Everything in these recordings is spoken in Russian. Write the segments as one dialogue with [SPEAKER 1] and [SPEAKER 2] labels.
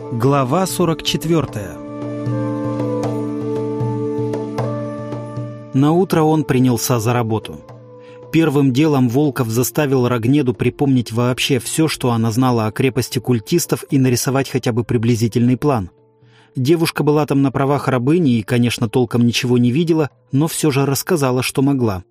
[SPEAKER 1] Глава 44 На утро он принялся за работу. Первым делом Волков заставил Рогнеду припомнить вообще все, что она знала о крепости культистов и нарисовать хотя бы приблизительный план. Девушка была там на правах рабыни и, конечно, толком ничего не видела, но все же рассказала, что могла.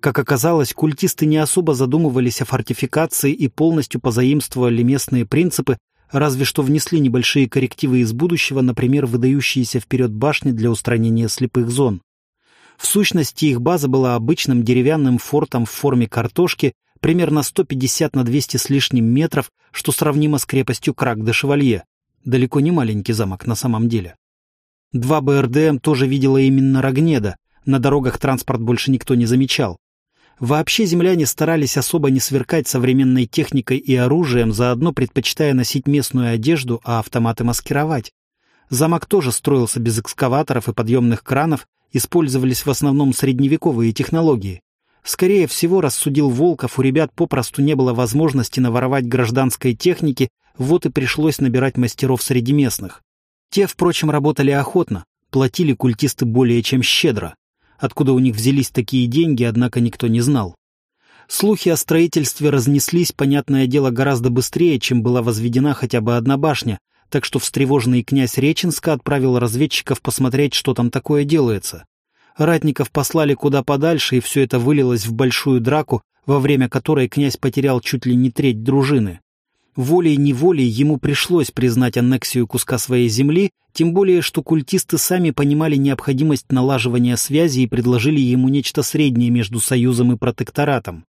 [SPEAKER 1] Как оказалось, культисты не особо задумывались о фортификации и полностью позаимствовали местные принципы, разве что внесли небольшие коррективы из будущего, например, выдающиеся вперед башни для устранения слепых зон. В сущности, их база была обычным деревянным фортом в форме картошки, примерно 150 на 200 с лишним метров, что сравнимо с крепостью Крак-де-Шевалье. Далеко не маленький замок на самом деле. Два БРДМ тоже видела именно Рогнеда, на дорогах транспорт больше никто не замечал. Вообще земляне старались особо не сверкать современной техникой и оружием, заодно предпочитая носить местную одежду, а автоматы маскировать. Замок тоже строился без экскаваторов и подъемных кранов, использовались в основном средневековые технологии. Скорее всего, рассудил Волков, у ребят попросту не было возможности наворовать гражданской техники, вот и пришлось набирать мастеров среди местных. Те, впрочем, работали охотно, платили культисты более чем щедро. Откуда у них взялись такие деньги, однако никто не знал. Слухи о строительстве разнеслись, понятное дело, гораздо быстрее, чем была возведена хотя бы одна башня, так что встревоженный князь Реченска отправил разведчиков посмотреть, что там такое делается. Ратников послали куда подальше, и все это вылилось в большую драку, во время которой князь потерял чуть ли не треть дружины. Волей-неволей ему пришлось признать аннексию куска своей земли, тем более, что культисты сами понимали необходимость налаживания связи и предложили ему нечто среднее между союзом и протекторатом.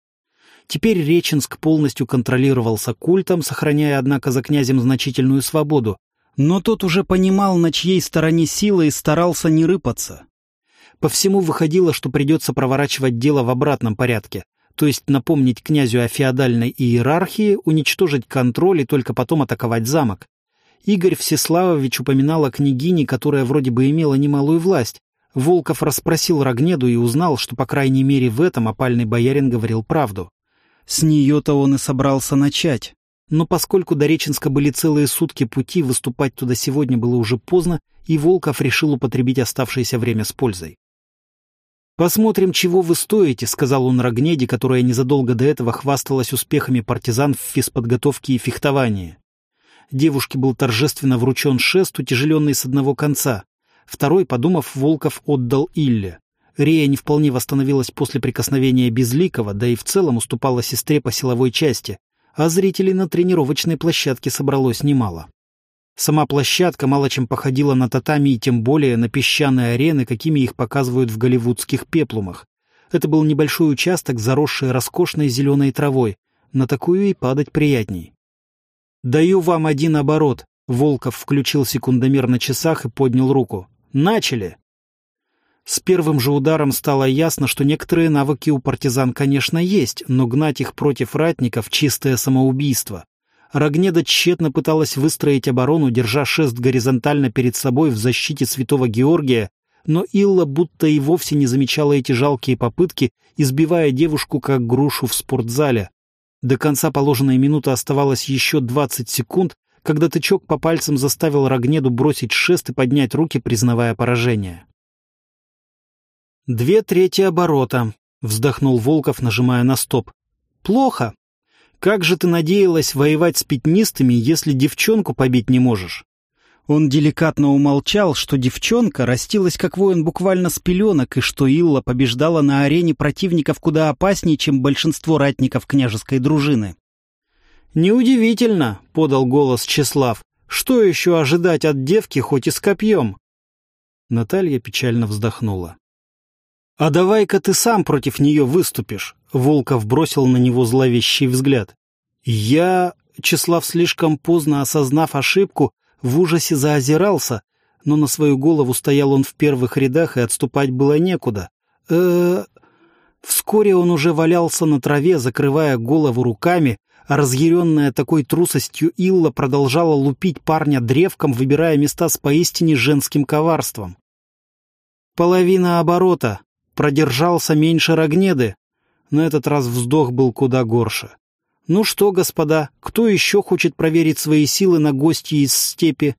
[SPEAKER 1] Теперь Реченск полностью контролировался культом, сохраняя, однако, за князем значительную свободу. Но тот уже понимал, на чьей стороне сила, и старался не рыпаться. По всему выходило, что придется проворачивать дело в обратном порядке, то есть напомнить князю о феодальной иерархии, уничтожить контроль и только потом атаковать замок. Игорь Всеславович упоминал о княгине, которая вроде бы имела немалую власть. Волков расспросил Рогнеду и узнал, что, по крайней мере, в этом опальный боярин говорил правду. С нее-то он и собрался начать. Но поскольку до Реченска были целые сутки пути, выступать туда сегодня было уже поздно, и Волков решил употребить оставшееся время с пользой. «Посмотрим, чего вы стоите», — сказал он Рогнеде, которая незадолго до этого хвасталась успехами партизан в физподготовке и фехтовании. Девушке был торжественно вручен шест, утяжеленный с одного конца. Второй, подумав, Волков отдал Илле. Рея не вполне восстановилась после прикосновения Безликого, да и в целом уступала сестре по силовой части, а зрителей на тренировочной площадке собралось немало. Сама площадка мало чем походила на татами и тем более на песчаные арены, какими их показывают в голливудских пеплумах. Это был небольшой участок, заросший роскошной зеленой травой. На такую и падать приятней. «Даю вам один оборот», — Волков включил секундомер на часах и поднял руку. «Начали!» С первым же ударом стало ясно, что некоторые навыки у партизан, конечно, есть, но гнать их против ратников — чистое самоубийство. Рогнеда тщетно пыталась выстроить оборону, держа шест горизонтально перед собой в защите святого Георгия, но Илла будто и вовсе не замечала эти жалкие попытки, избивая девушку как грушу в спортзале. До конца положенной минуты оставалось еще двадцать секунд, когда тычок по пальцам заставил Рогнеду бросить шест и поднять руки, признавая поражение. «Две трети оборота», — вздохнул Волков, нажимая на стоп. «Плохо. Как же ты надеялась воевать с пятнистыми, если девчонку побить не можешь?» Он деликатно умолчал, что девчонка растилась как воин буквально с пеленок, и что Илла побеждала на арене противников куда опаснее, чем большинство ратников княжеской дружины. «Неудивительно», — подал голос Чеслав. «Что еще ожидать от девки, хоть и с копьем?» Наталья печально вздохнула. «А давай-ка ты сам против нее выступишь», — Волков бросил на него зловещий взгляд. «Я...» — Числав, слишком поздно осознав ошибку, в ужасе заозирался, но на свою голову стоял он в первых рядах, и отступать было некуда. э Вскоре он уже валялся на траве, закрывая голову руками, а разъяренная такой трусостью Илла продолжала лупить парня древком, выбирая места с поистине женским коварством. «Половина оборота», Продержался меньше Рогнеды. На этот раз вздох был куда горше. «Ну что, господа, кто еще хочет проверить свои силы на гости из степи?»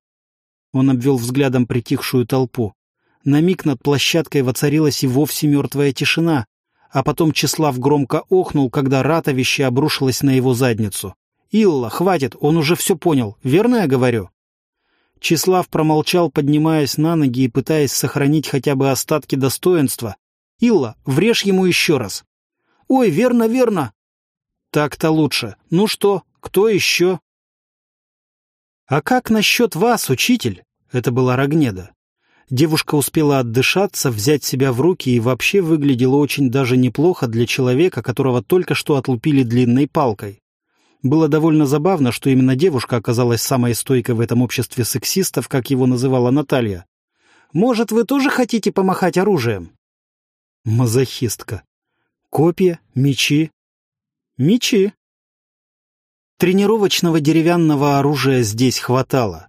[SPEAKER 1] Он обвел взглядом притихшую толпу. На миг над площадкой воцарилась и вовсе мертвая тишина, а потом Числав громко охнул, когда ратовище обрушилось на его задницу. «Илла, хватит, он уже все понял, верно я говорю?» Числав промолчал, поднимаясь на ноги и пытаясь сохранить хотя бы остатки достоинства. «Илла, врежь ему еще раз!» «Ой, верно, верно!» «Так-то лучше. Ну что, кто еще?» «А как насчет вас, учитель?» Это была Рогнеда. Девушка успела отдышаться, взять себя в руки и вообще выглядела очень даже неплохо для человека, которого только что отлупили длинной палкой. Было довольно забавно, что именно девушка оказалась самой стойкой в этом обществе сексистов, как его называла Наталья. «Может, вы тоже хотите помахать оружием?» Мазохистка. Копья, мечи. Мечи. Тренировочного деревянного оружия здесь хватало.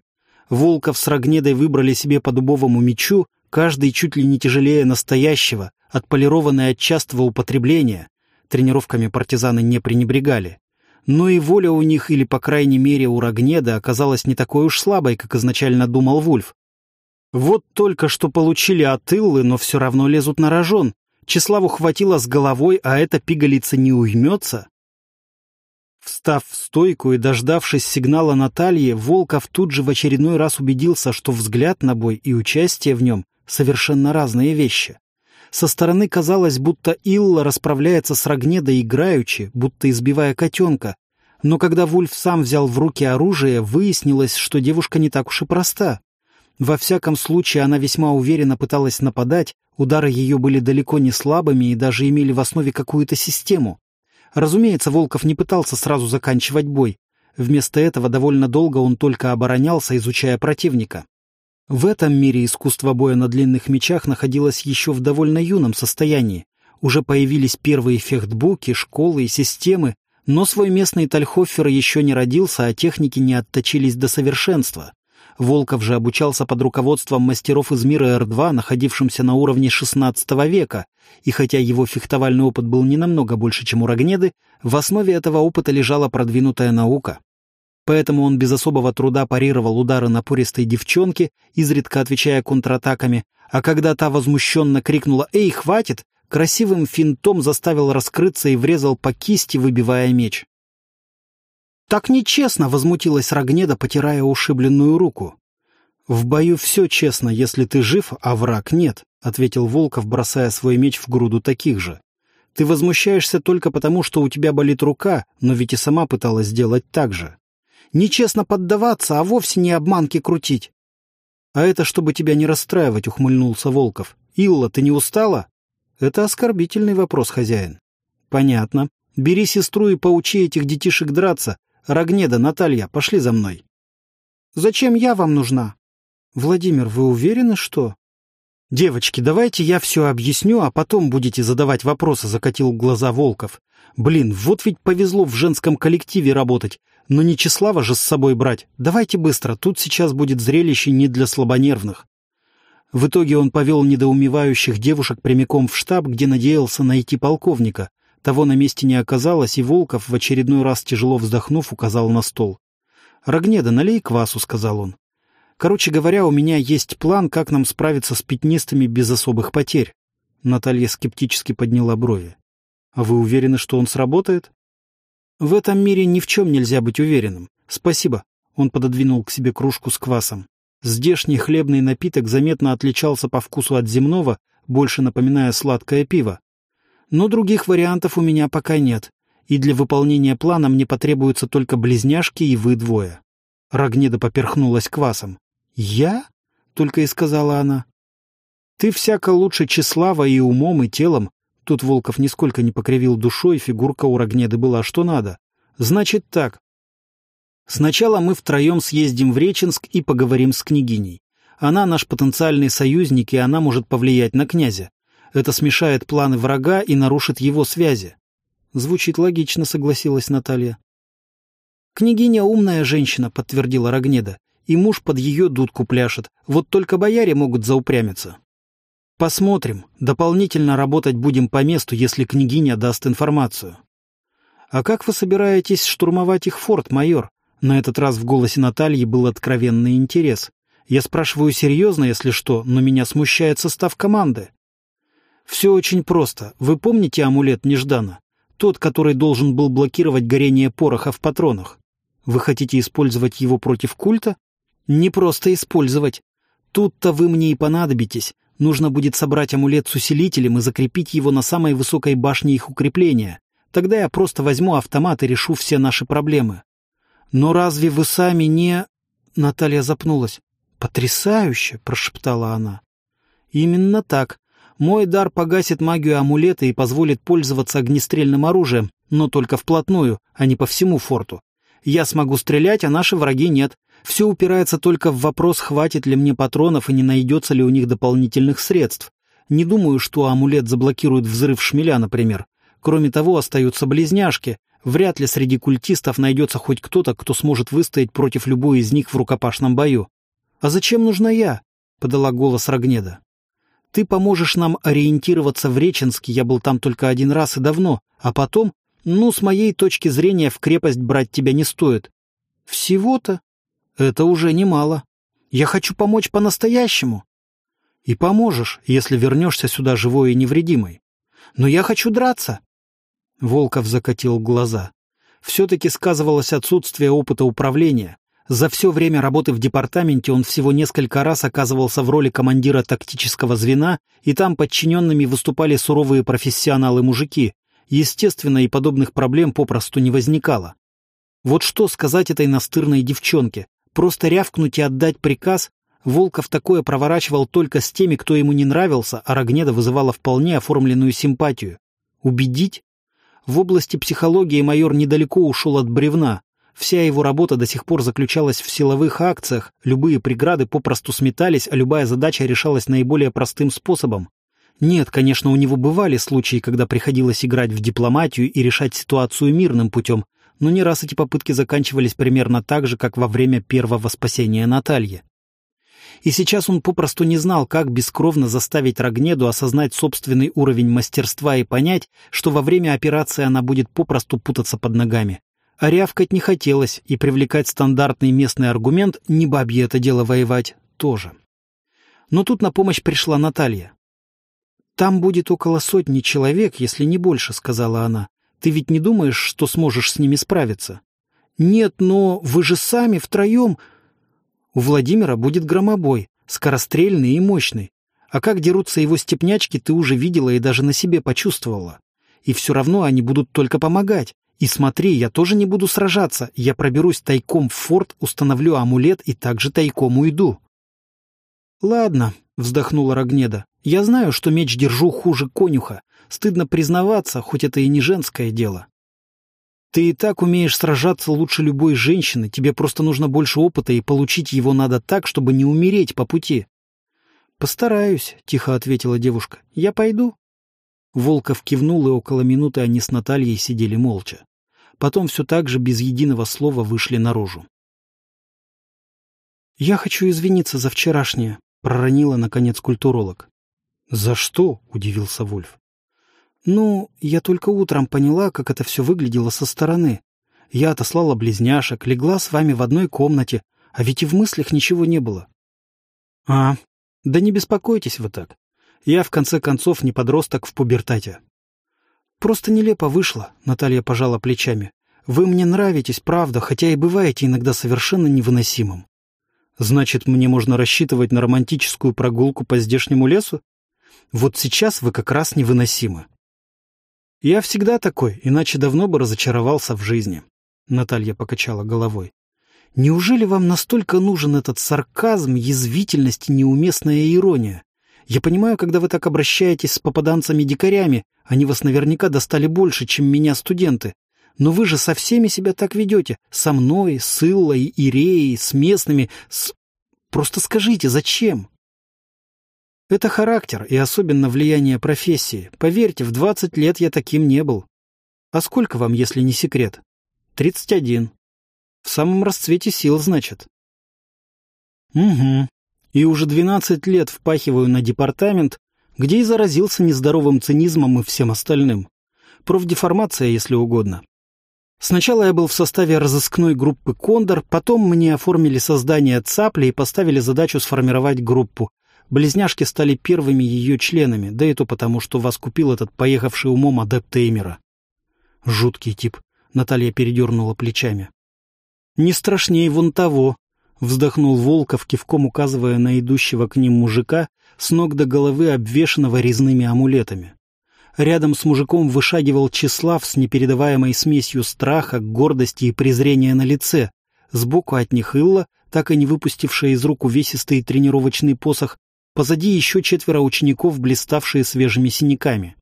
[SPEAKER 1] Волков с Рогнедой выбрали себе по дубовому мечу, каждый чуть ли не тяжелее настоящего, отполированный от частого употребления. Тренировками партизаны не пренебрегали. Но и воля у них, или по крайней мере у Рогнеда, оказалась не такой уж слабой, как изначально думал Вульф. Вот только что получили от Иллы, но все равно лезут на рожон. Числаву хватило с головой, а эта пигалица не уймется. Встав в стойку и дождавшись сигнала Натальи, Волков тут же в очередной раз убедился, что взгляд на бой и участие в нем — совершенно разные вещи. Со стороны казалось, будто Илла расправляется с Рогнедой играючи, будто избивая котенка. Но когда Вульф сам взял в руки оружие, выяснилось, что девушка не так уж и проста. Во всяком случае, она весьма уверенно пыталась нападать, удары ее были далеко не слабыми и даже имели в основе какую-то систему. Разумеется, Волков не пытался сразу заканчивать бой. Вместо этого довольно долго он только оборонялся, изучая противника. В этом мире искусство боя на длинных мечах находилось еще в довольно юном состоянии. Уже появились первые фехтбуки, школы и системы, но свой местный Тальхофер еще не родился, а техники не отточились до совершенства. Волков же обучался под руководством мастеров из мира Р-2, находившимся на уровне XVI века, и хотя его фехтовальный опыт был не намного больше, чем у Рогнеды, в основе этого опыта лежала продвинутая наука. Поэтому он без особого труда парировал удары напористой девчонки, изредка отвечая контратаками, а когда та возмущенно крикнула «Эй, хватит!», красивым финтом заставил раскрыться и врезал по кисти, выбивая меч. «Так нечестно!» — возмутилась Рогнеда, потирая ушибленную руку. «В бою все честно, если ты жив, а враг нет», — ответил Волков, бросая свой меч в груду таких же. «Ты возмущаешься только потому, что у тебя болит рука, но ведь и сама пыталась сделать так же. Нечестно поддаваться, а вовсе не обманки крутить». «А это чтобы тебя не расстраивать», — ухмыльнулся Волков. «Илла, ты не устала?» «Это оскорбительный вопрос, хозяин». «Понятно. Бери сестру и поучи этих детишек драться, Рогнеда, Наталья, пошли за мной. Зачем я вам нужна? Владимир, вы уверены, что... Девочки, давайте я все объясню, а потом будете задавать вопросы, закатил глаза Волков. Блин, вот ведь повезло в женском коллективе работать. Но не Числава же с собой брать. Давайте быстро, тут сейчас будет зрелище не для слабонервных. В итоге он повел недоумевающих девушек прямиком в штаб, где надеялся найти полковника. Того на месте не оказалось, и Волков, в очередной раз тяжело вздохнув, указал на стол. «Рогнеда, налей квасу», — сказал он. «Короче говоря, у меня есть план, как нам справиться с пятнистыми без особых потерь». Наталья скептически подняла брови. «А вы уверены, что он сработает?» «В этом мире ни в чем нельзя быть уверенным. Спасибо». Он пододвинул к себе кружку с квасом. Здешний хлебный напиток заметно отличался по вкусу от земного, больше напоминая сладкое пиво. Но других вариантов у меня пока нет, и для выполнения плана мне потребуются только близняшки и вы двое». Рогнеда поперхнулась квасом. «Я?» — только и сказала она. «Ты всяко лучше Числава и умом, и телом». Тут Волков нисколько не покривил душой, фигурка у Рогнеды была что надо. «Значит так. Сначала мы втроем съездим в Реченск и поговорим с княгиней. Она наш потенциальный союзник, и она может повлиять на князя. Это смешает планы врага и нарушит его связи. Звучит логично, согласилась Наталья. Княгиня умная женщина, подтвердила Рогнеда, и муж под ее дудку пляшет. Вот только бояре могут заупрямиться. Посмотрим. Дополнительно работать будем по месту, если княгиня даст информацию. «А как вы собираетесь штурмовать их форт, майор?» На этот раз в голосе Натальи был откровенный интерес. «Я спрашиваю серьезно, если что, но меня смущает состав команды». «Все очень просто. Вы помните амулет Неждана? Тот, который должен был блокировать горение пороха в патронах. Вы хотите использовать его против культа? Не просто использовать. Тут-то вы мне и понадобитесь. Нужно будет собрать амулет с усилителем и закрепить его на самой высокой башне их укрепления. Тогда я просто возьму автомат и решу все наши проблемы. Но разве вы сами не...» Наталья запнулась. «Потрясающе!» — прошептала она. «Именно так. Мой дар погасит магию амулета и позволит пользоваться огнестрельным оружием, но только вплотную, а не по всему форту. Я смогу стрелять, а наши враги нет. Все упирается только в вопрос, хватит ли мне патронов и не найдется ли у них дополнительных средств. Не думаю, что амулет заблокирует взрыв шмеля, например. Кроме того, остаются близняшки. Вряд ли среди культистов найдется хоть кто-то, кто сможет выстоять против любой из них в рукопашном бою. «А зачем нужна я?» — подала голос Рогнеда. Ты поможешь нам ориентироваться в Реченске, я был там только один раз и давно, а потом, ну, с моей точки зрения, в крепость брать тебя не стоит. Всего-то? Это уже немало. Я хочу помочь по-настоящему. И поможешь, если вернешься сюда живой и невредимой. Но я хочу драться. Волков закатил глаза. Все-таки сказывалось отсутствие опыта управления. За все время работы в департаменте он всего несколько раз оказывался в роли командира тактического звена, и там подчиненными выступали суровые профессионалы-мужики. Естественно, и подобных проблем попросту не возникало. Вот что сказать этой настырной девчонке? Просто рявкнуть и отдать приказ? Волков такое проворачивал только с теми, кто ему не нравился, а Рогнеда вызывала вполне оформленную симпатию. Убедить? В области психологии майор недалеко ушел от бревна, Вся его работа до сих пор заключалась в силовых акциях, любые преграды попросту сметались, а любая задача решалась наиболее простым способом. Нет, конечно, у него бывали случаи, когда приходилось играть в дипломатию и решать ситуацию мирным путем, но не раз эти попытки заканчивались примерно так же, как во время первого спасения Натальи. И сейчас он попросту не знал, как бескровно заставить Рогнеду осознать собственный уровень мастерства и понять, что во время операции она будет попросту путаться под ногами. А рявкать не хотелось, и привлекать стандартный местный аргумент «не бабье это дело воевать» тоже. Но тут на помощь пришла Наталья. «Там будет около сотни человек, если не больше», — сказала она. «Ты ведь не думаешь, что сможешь с ними справиться?» «Нет, но вы же сами втроем...» «У Владимира будет громобой, скорострельный и мощный. А как дерутся его степнячки, ты уже видела и даже на себе почувствовала. И все равно они будут только помогать. И смотри, я тоже не буду сражаться. Я проберусь тайком в форт, установлю амулет и также тайком уйду. Ладно, вздохнула Рогнеда. Я знаю, что меч держу хуже конюха. Стыдно признаваться, хоть это и не женское дело. Ты и так умеешь сражаться лучше любой женщины, тебе просто нужно больше опыта, и получить его надо так, чтобы не умереть по пути. Постараюсь, тихо ответила девушка. Я пойду. Волков кивнул, и около минуты они с Натальей сидели молча. Потом все так же без единого слова вышли наружу. «Я хочу извиниться за вчерашнее», — проронила, наконец, культуролог. «За что?» — удивился Вольф. «Ну, я только утром поняла, как это все выглядело со стороны. Я отослала близняшек, легла с вами в одной комнате, а ведь и в мыслях ничего не было». «А, да не беспокойтесь вы так. Я, в конце концов, не подросток в пубертате. Просто нелепо вышло, Наталья пожала плечами. Вы мне нравитесь, правда, хотя и бываете иногда совершенно невыносимым. Значит, мне можно рассчитывать на романтическую прогулку по здешнему лесу? Вот сейчас вы как раз невыносимы. Я всегда такой, иначе давно бы разочаровался в жизни. Наталья покачала головой. Неужели вам настолько нужен этот сарказм, язвительность и неуместная ирония? Я понимаю, когда вы так обращаетесь с попаданцами-дикарями, они вас наверняка достали больше, чем меня студенты. Но вы же со всеми себя так ведете. Со мной, с Иллой, Иреей, с местными, с... Просто скажите, зачем? Это характер и особенно влияние профессии. Поверьте, в двадцать лет я таким не был. А сколько вам, если не секрет? Тридцать один. В самом расцвете сил, значит. Угу и уже 12 лет впахиваю на департамент, где и заразился нездоровым цинизмом и всем остальным. Профдеформация, если угодно. Сначала я был в составе разыскной группы «Кондор», потом мне оформили создание «Цапли» и поставили задачу сформировать группу. Близняшки стали первыми ее членами, да и то потому, что вас купил этот поехавший умом адепт Эймера. Жуткий тип. Наталья передернула плечами. «Не страшнее вон того», — вздохнул Волков, кивком указывая на идущего к ним мужика, с ног до головы обвешанного резными амулетами. Рядом с мужиком вышагивал Числав с непередаваемой смесью страха, гордости и презрения на лице. Сбоку от них Илла, так и не выпустившая из рук увесистый тренировочный посох, позади еще четверо учеников, блиставшие свежими синяками.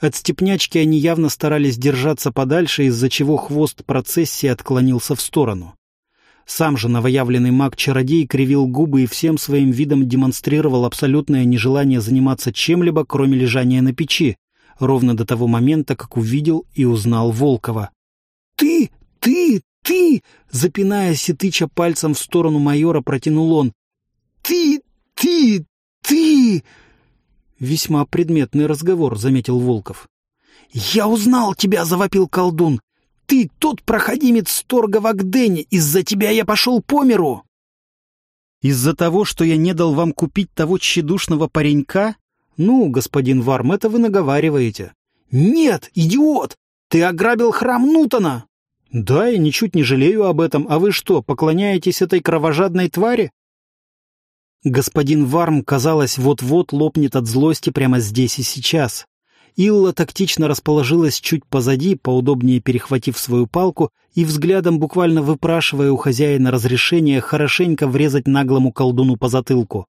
[SPEAKER 1] От степнячки они явно старались держаться подальше, из-за чего хвост процессии отклонился в сторону. Сам же новоявленный маг-чародей кривил губы и всем своим видом демонстрировал абсолютное нежелание заниматься чем-либо, кроме лежания на печи, ровно до того момента, как увидел и узнал Волкова. «Ты! Ты! Ты!» Запинаясь и тыча пальцем в сторону майора, протянул он. «Ты! Ты! Ты!» «Весьма предметный разговор», — заметил Волков. «Я узнал тебя!» — завопил колдун. «Ты тот проходимец торга в Агдене! Из-за тебя я пошел по миру!» «Из-за того, что я не дал вам купить того тщедушного паренька?» «Ну, господин Варм, это вы наговариваете». «Нет, идиот! Ты ограбил храм Нутона!» «Да, и ничуть не жалею об этом. А вы что, поклоняетесь этой кровожадной твари?» Господин Варм, казалось, вот-вот лопнет от злости прямо здесь и сейчас. Илла тактично расположилась чуть позади, поудобнее перехватив свою палку и взглядом буквально выпрашивая у хозяина разрешение хорошенько врезать наглому колдуну по затылку.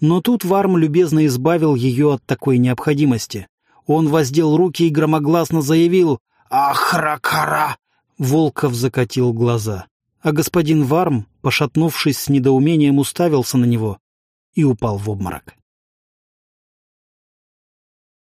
[SPEAKER 1] Но тут Варм любезно избавил ее от такой необходимости. Он воздел руки и громогласно заявил «Ахракара!» Волков закатил глаза. А господин Варм, пошатнувшись с недоумением, уставился на него и упал в обморок.